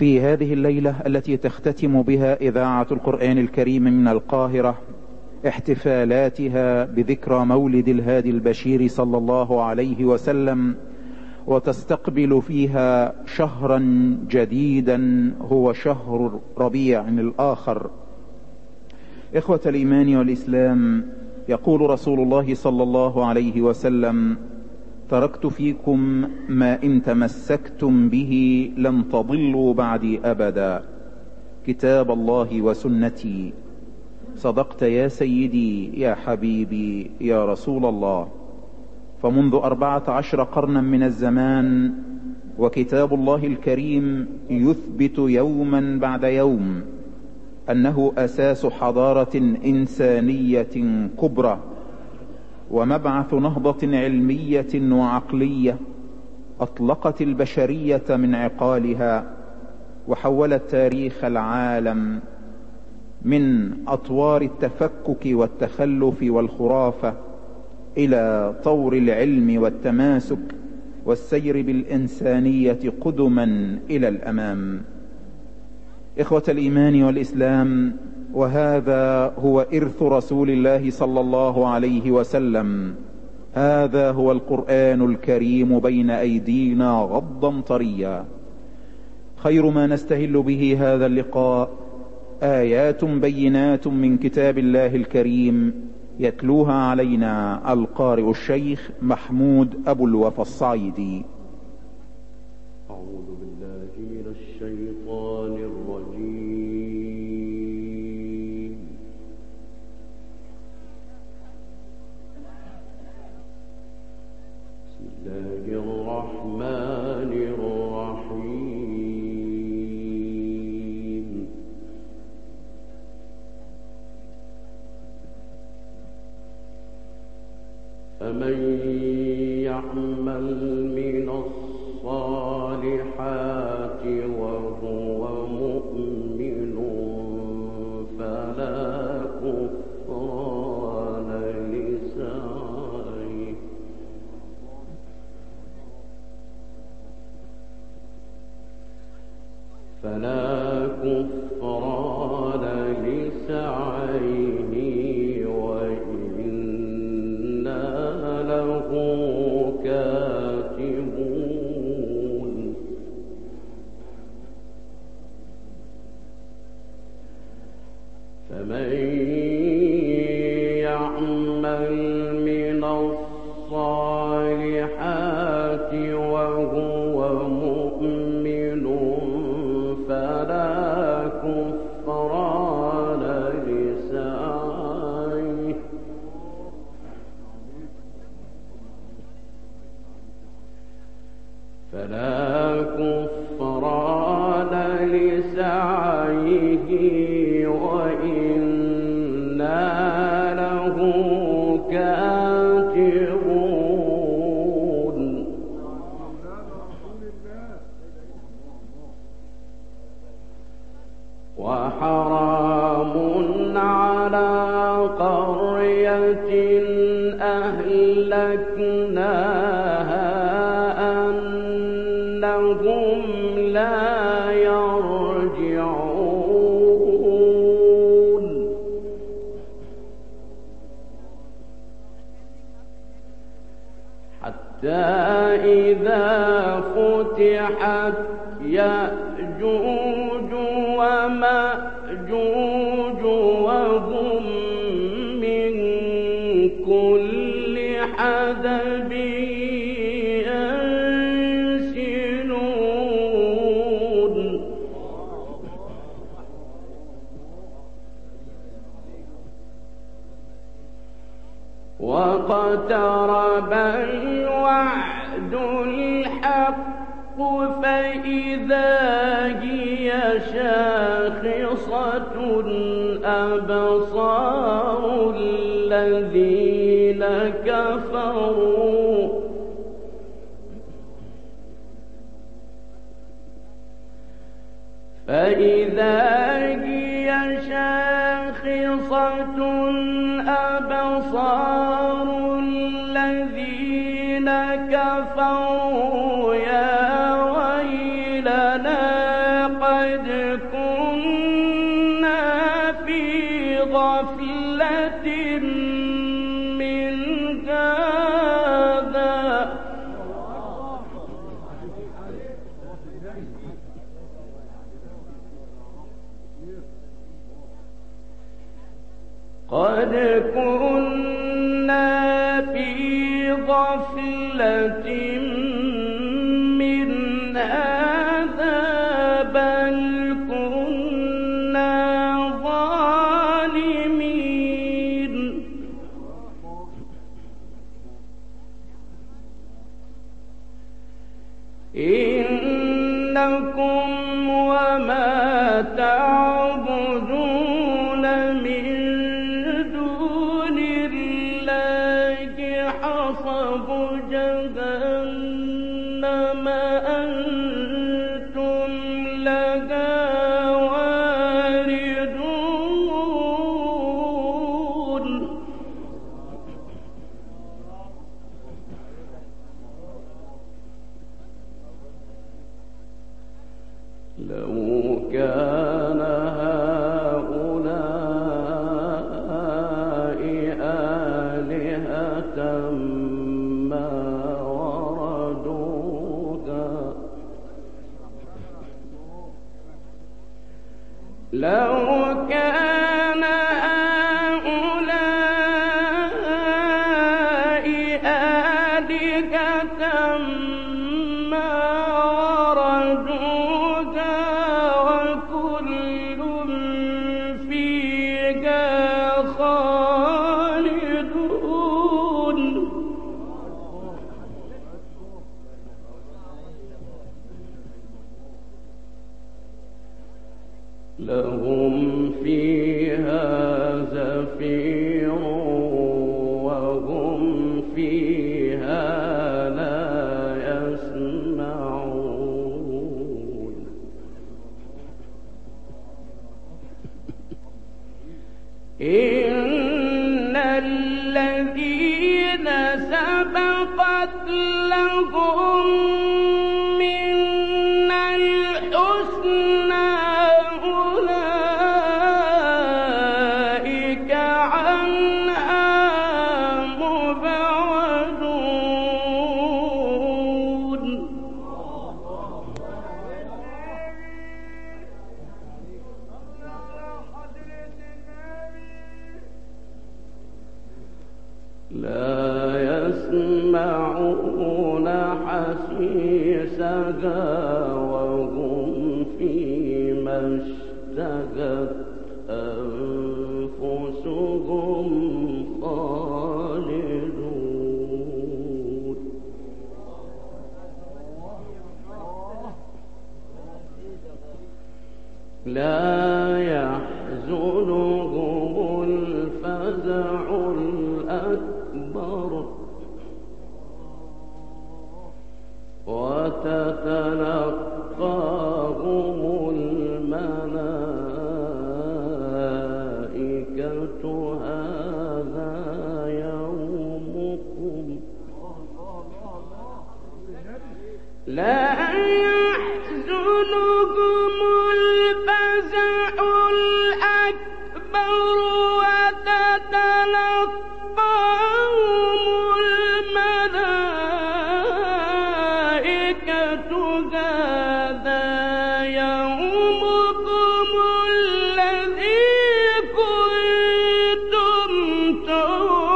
في هذه الليلة التي تختتم بها إذاعة القرآن الكريم من القاهرة احتفالاتها بذكرى مولد الهادي البشير صلى الله عليه وسلم وتستقبل فيها شهرا جديدا هو شهر ربيع الآخر. إخوة الإيمان والإسلام يقول رسول الله صلى الله عليه وسلم تركت فيكم ما إن تمسكتم به لن تضلوا بعدي أبدا. كتاب الله وسنتي. صدقت يا سيدي يا حبيبي يا رسول الله. فمنذ أربعة عشر قرنا من الزمان وكتاب الله الكريم يثبت يوما بعد يوم أنه أساس حضارة إنسانية كبرى. ومبعث نهضة علمية وعقلية أطلقت البشرية من عقالها وحولت تاريخ العالم من أطوار التفكك والتخلف والخرافة إلى طور العلم والتماسك والسير بالإنسانية قدما إلى الأمام. إخوة الإيمان والإسلام وهذا هو إرث رسول الله صلى الله عليه وسلم. هذا هو القرآن الكريم بين أيدينا غضا طريا. خير ما نستهل به هذا اللقاء. آيات بينات من كتاب الله الكريم يتلوها علينا القارئ الشيخ محمود أبو الوفا الصعيدي أعوذ بالله كفران حتى إذا فتحت يأجوج فإذا هي شاخصة أبصار الذين كفروا. قد لو كان فتلقاهم الملائكة هذا يومكم. لا Oh.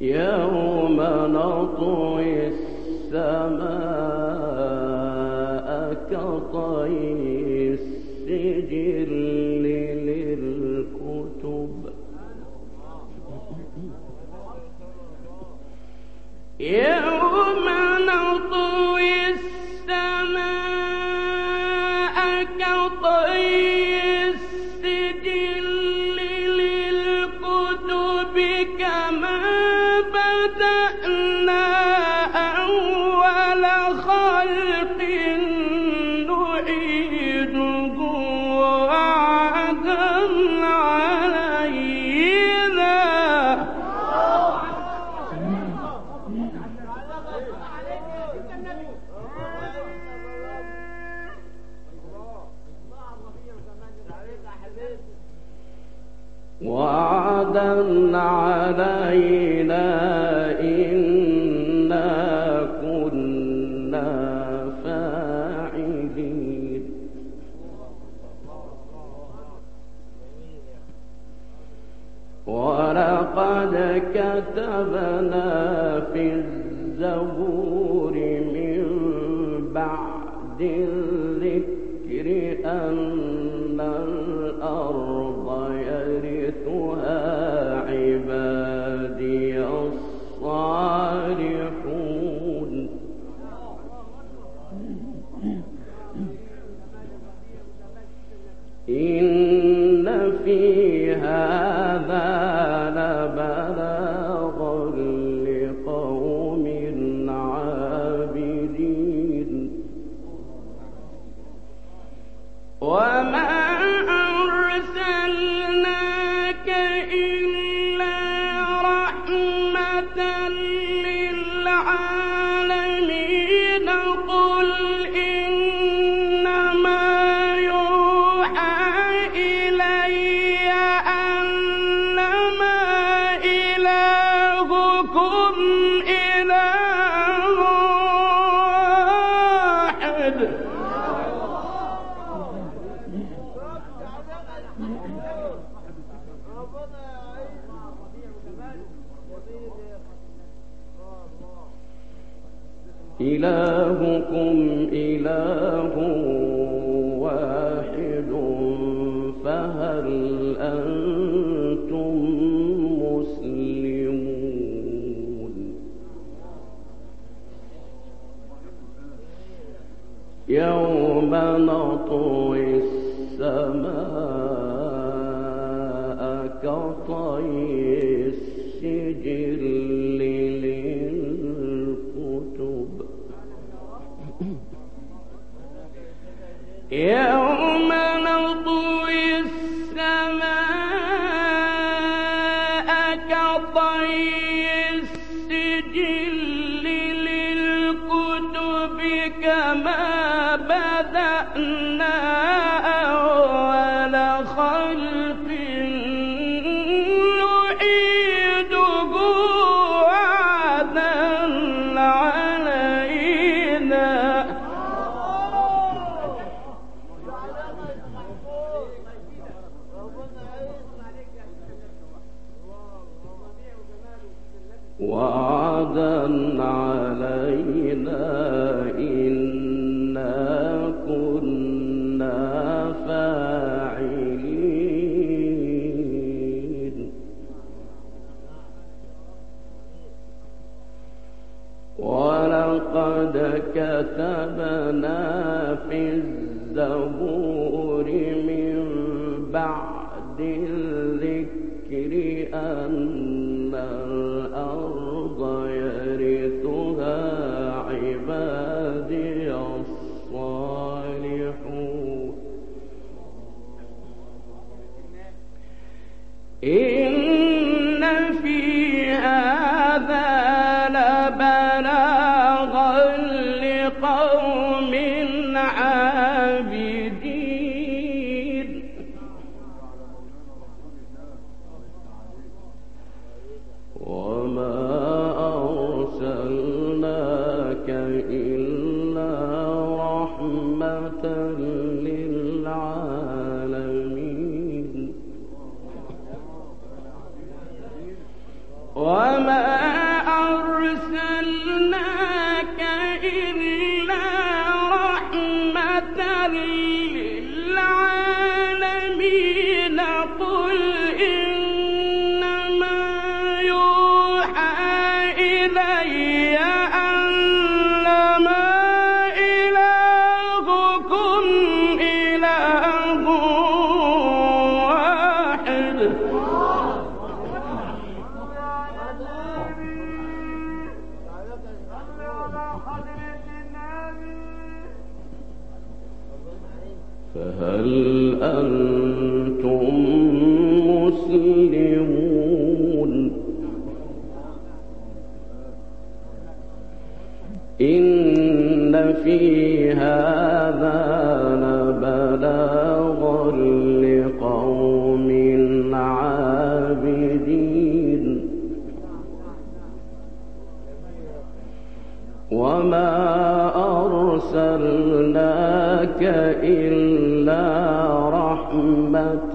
يوم نطوي السماء كطي السجل للكتب. يوم لنا إلهكم إله واحد فهل أنتم مسلمون؟ يوم نطوي السماء طيب see إن في هذا لبلاغا لقوم عابدين وما أرسلناك إلا رحمة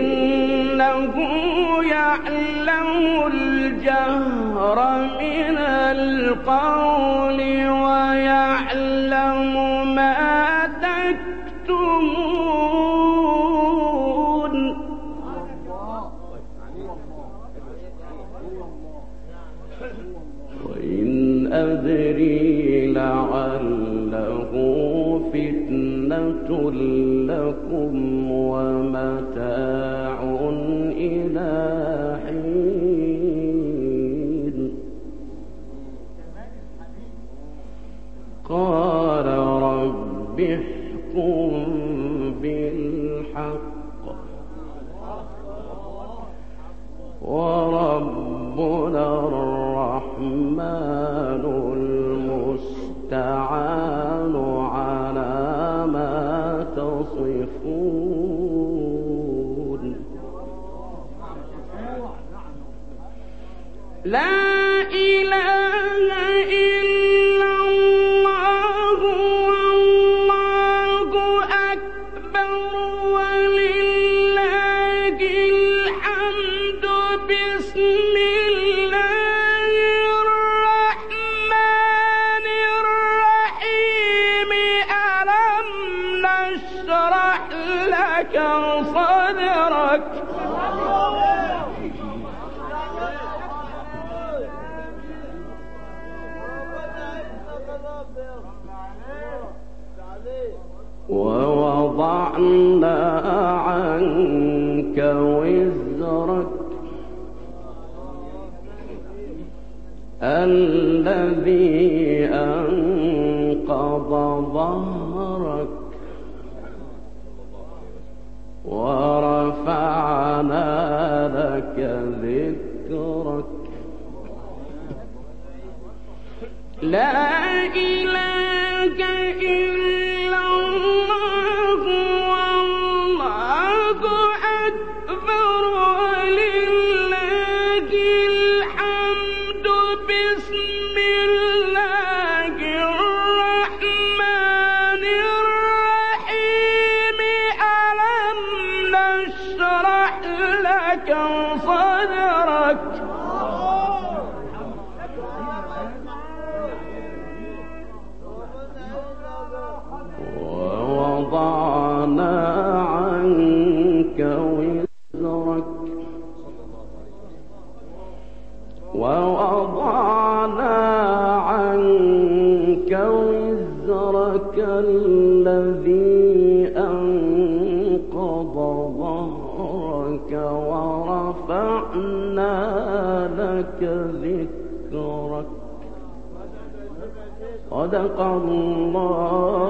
إنه يعلم الجهر من القول ويعلم رب احكم بالحق. وربنا الرحمن المستعان على ما تصفون. لا ورفعنا لك ذكرك. لا إله صدق الله.